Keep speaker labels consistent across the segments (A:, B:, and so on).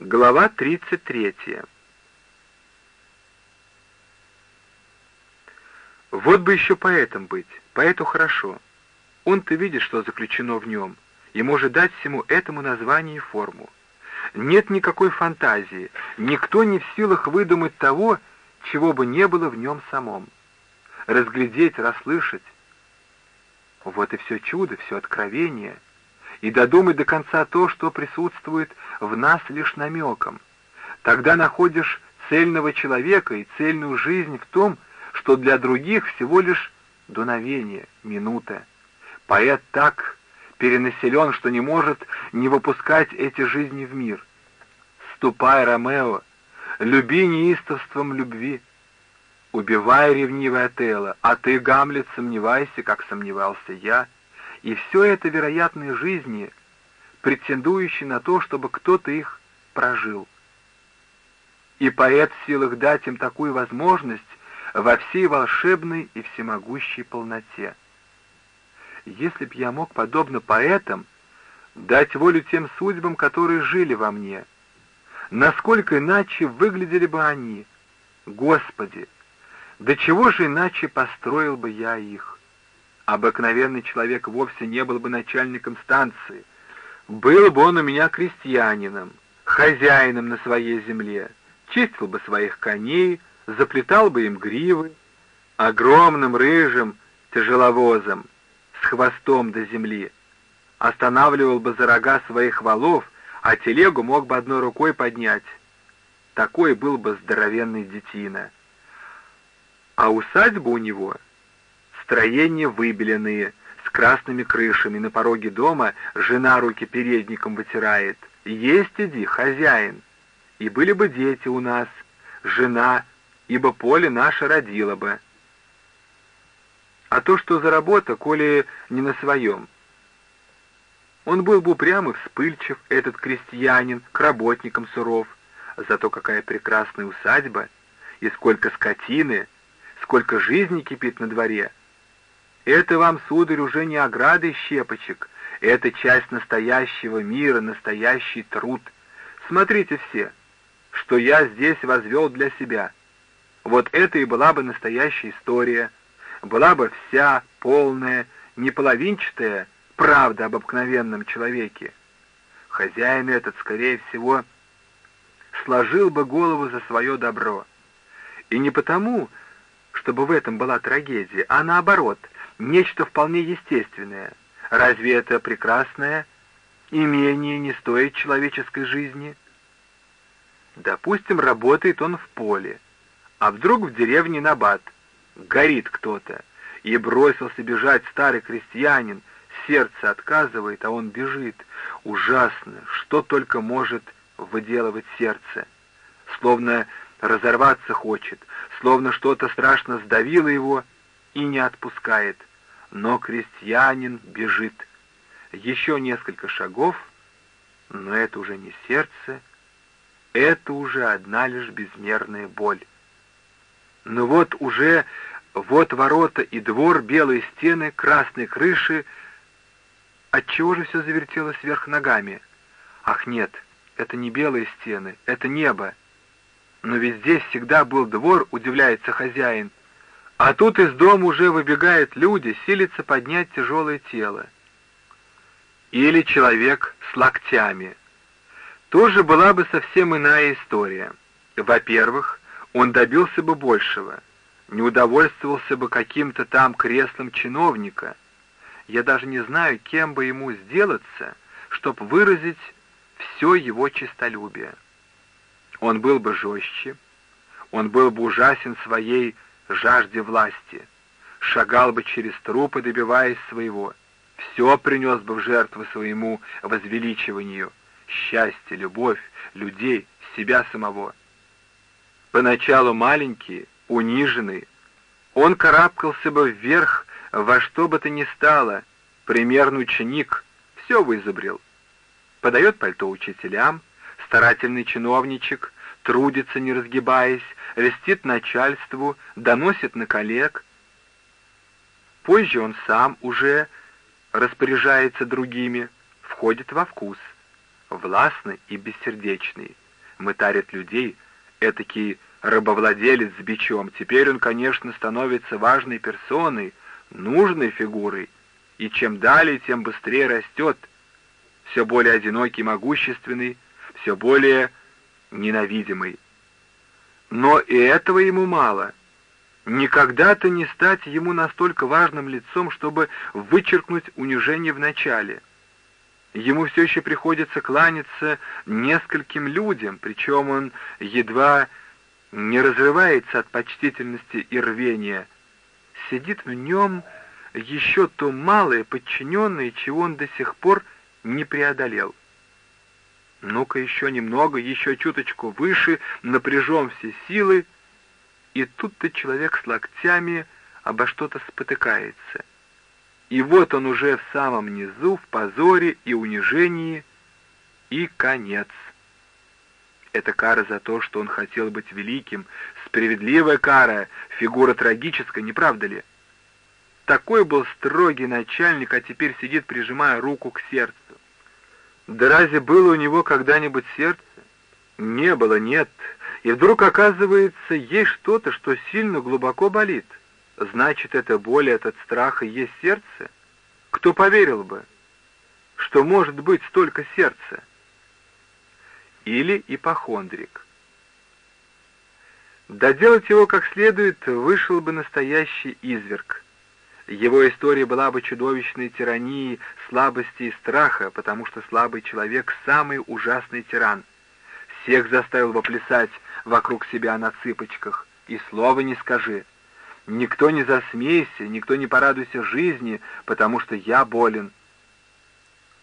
A: Глава 33. Вот бы еще поэтом быть, поэту хорошо. Он-то видит, что заключено в нем, и может дать всему этому название и форму. Нет никакой фантазии, никто не в силах выдумать того, чего бы не было в нем самом. Разглядеть, расслышать. Вот и все чудо, все откровение — и додумать до конца то, что присутствует в нас лишь намеком. Тогда находишь цельного человека и цельную жизнь в том, что для других всего лишь дуновение, минута. Поэт так перенаселен, что не может не выпускать эти жизни в мир. Ступай, Ромео, люби неистовством любви. Убивай ревнивое Отелло, а ты, Гамлет, сомневайся, как сомневался я — и все это вероятные жизни, претендующие на то, чтобы кто-то их прожил. И поэт в силах дать им такую возможность во всей волшебной и всемогущей полноте. Если б я мог, подобно поэтам, дать волю тем судьбам, которые жили во мне, насколько иначе выглядели бы они, Господи, до чего же иначе построил бы я их? Обыкновенный человек вовсе не был бы начальником станции. Был бы он у меня крестьянином, хозяином на своей земле, чистил бы своих коней, заплетал бы им гривы, огромным рыжим тяжеловозом с хвостом до земли, останавливал бы за рога своих валов, а телегу мог бы одной рукой поднять. Такой был бы здоровенный детина. А усадьба у него — Строения выбеленные, с красными крышами. На пороге дома жена руки передником вытирает. «Есть иди, хозяин!» И были бы дети у нас, жена, ибо поле наше родило бы. А то, что за работа, коли не на своем. Он был бы упрям и вспыльчив, этот крестьянин, к работникам суров. Зато какая прекрасная усадьба, и сколько скотины, сколько жизни кипит на дворе — это вам, сударь, уже не ограды щепочек, это часть настоящего мира, настоящий труд. Смотрите все, что я здесь возвел для себя. Вот это и была бы настоящая история, была бы вся полная, не половинчатая правда об обыкновенном человеке. Хозяин этот, скорее всего, сложил бы голову за свое добро. И не потому, чтобы в этом была трагедия, а наоборот — нечто вполне естественное. Разве это прекрасное имение не стоит человеческой жизни? Допустим, работает он в поле, а вдруг в деревне Набат горит кто-то, и бросился бежать старый крестьянин, сердце отказывает, а он бежит. Ужасно, что только может выделывать сердце. Словно разорваться хочет, словно что-то страшно сдавило его и не отпускает но крестьянин бежит. Еще несколько шагов, но это уже не сердце, это уже одна лишь безмерная боль. Но вот уже, вот ворота и двор, белые стены, красные крыши. Отчего же все завертелось вверх ногами? Ах нет, это не белые стены, это небо. Но ведь здесь всегда был двор, удивляется хозяин, а тут из дома уже выбегают люди, силятся поднять тяжелое тело. Или человек с локтями. Тоже была бы совсем иная история. Во-первых, он добился бы большего, не удовольствовался бы каким-то там креслом чиновника. Я даже не знаю, кем бы ему сделаться, чтобы выразить все его честолюбие. Он был бы жестче, он был бы ужасен своей жажде власти, шагал бы через трупы, добиваясь своего, все принес бы в жертву своему возвеличиванию, счастье, любовь, людей, себя самого. Поначалу маленький, униженный, он карабкался бы вверх во что бы то ни стало, примерный ученик, все вызубрил. Подает пальто учителям, старательный чиновничек, трудится, не разгибаясь, льстит начальству, доносит на коллег. Позже он сам уже распоряжается другими, входит во вкус, властный и бессердечный, мытарит людей, этакий рабовладелец с бичом. Теперь он, конечно, становится важной персоной, нужной фигурой, и чем далее, тем быстрее растет, все более одинокий, могущественный, все более ненавидимый. Но и этого ему мало. Никогда-то не стать ему настолько важным лицом, чтобы вычеркнуть унижение в начале. Ему все еще приходится кланяться нескольким людям, причем он едва не разрывается от почтительности и рвения. Сидит в нем еще то малое подчиненное, чего он до сих пор не преодолел. Ну-ка еще немного, еще чуточку выше, напряжем все силы, и тут-то человек с локтями обо что-то спотыкается. И вот он уже в самом низу, в позоре и унижении, и конец. Это кара за то, что он хотел быть великим, справедливая кара, фигура трагическая, не правда ли? Такой был строгий начальник, а теперь сидит, прижимая руку к сердцу. Да разве было у него когда-нибудь сердце? Не было, нет. И вдруг, оказывается, есть что-то, что сильно глубоко болит. Значит, это боль, этот страх и есть сердце? Кто поверил бы, что может быть столько сердца? Или ипохондрик. Доделать его как следует, вышел бы настоящий изверг — его история была бы чудовищной тиранией слабости и страха, потому что слабый человек — самый ужасный тиран. Всех заставил бы плясать вокруг себя на цыпочках, и слова не скажи. Никто не засмейся, никто не порадуйся жизни, потому что я болен.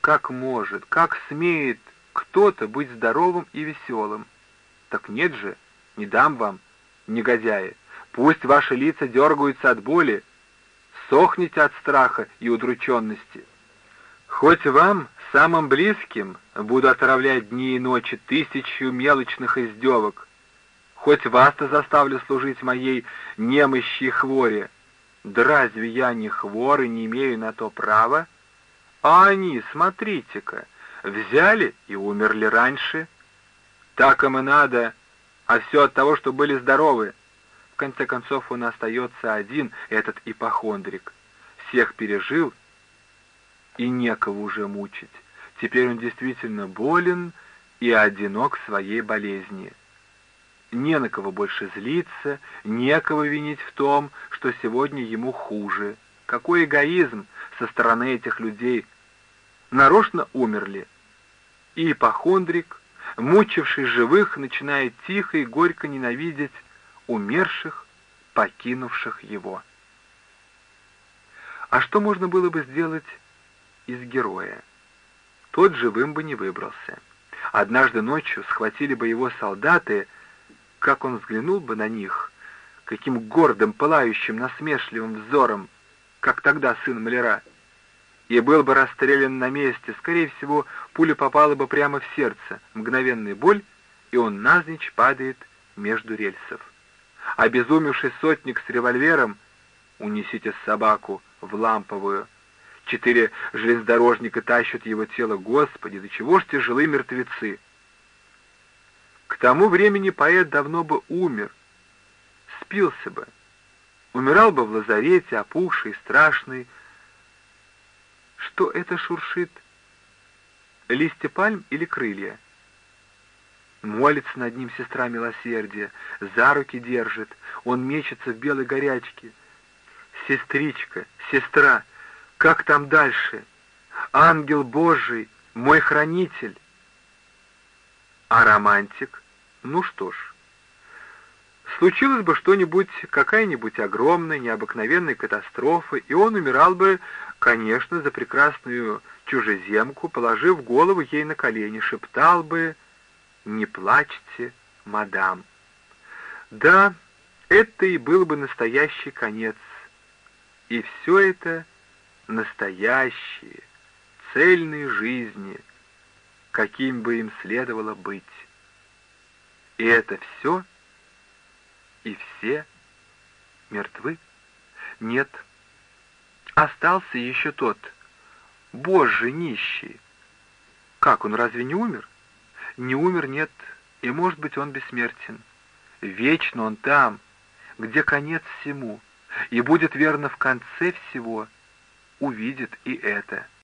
A: Как может, как смеет кто-то быть здоровым и веселым? Так нет же, не дам вам, негодяи. Пусть ваши лица дергаются от боли, сохнете от страха и удрученности. Хоть вам, самым близким, буду отравлять дни и ночи тысячу мелочных издевок, хоть вас-то заставлю служить моей немощи хворе, да разве я не хвор и не имею на то права? А они, смотрите-ка, взяли и умерли раньше. Так им и надо, а все от того, что были здоровы конце концов он остается один, этот ипохондрик. Всех пережил, и некого уже мучить. Теперь он действительно болен и одинок в своей болезни. Не на кого больше злиться, некого винить в том, что сегодня ему хуже. Какой эгоизм со стороны этих людей. Нарочно умерли. И ипохондрик, мучивший живых, начинает тихо и горько ненавидеть умерших, покинувших его. А что можно было бы сделать из героя? Тот живым бы не выбрался. Однажды ночью схватили бы его солдаты, как он взглянул бы на них, каким гордым, пылающим, насмешливым взором, как тогда сын маляра, и был бы расстрелян на месте, скорее всего, пуля попала бы прямо в сердце, мгновенная боль, и он назничь падает между рельсов. Обезумевший сотник с револьвером «Унесите собаку в ламповую». Четыре железнодорожника тащат его тело. Господи, до чего ж тяжелы мертвецы! К тому времени поэт давно бы умер, спился бы, умирал бы в лазарете, опухший, страшный. Что это шуршит? Листья пальм или крылья? Молится над ним сестра милосердия, за руки держит, он мечется в белой горячке. Сестричка, сестра, как там дальше? Ангел Божий, мой хранитель. А романтик? Ну что ж, случилось бы что-нибудь, какая-нибудь огромная, необыкновенная катастрофа, и он умирал бы, конечно, за прекрасную чужеземку, положив голову ей на колени, шептал бы «Не плачьте, мадам». Да, это и был бы настоящий конец. И все это настоящие, цельные жизни, каким бы им следовало быть. И это все, и все мертвы? Нет. Остался еще тот, Боже нищий. Как, он разве не умер? Не умер, нет, И, может быть, он бессмертен. Вечно он там, где конец всему, и будет верно в конце всего, увидит и это.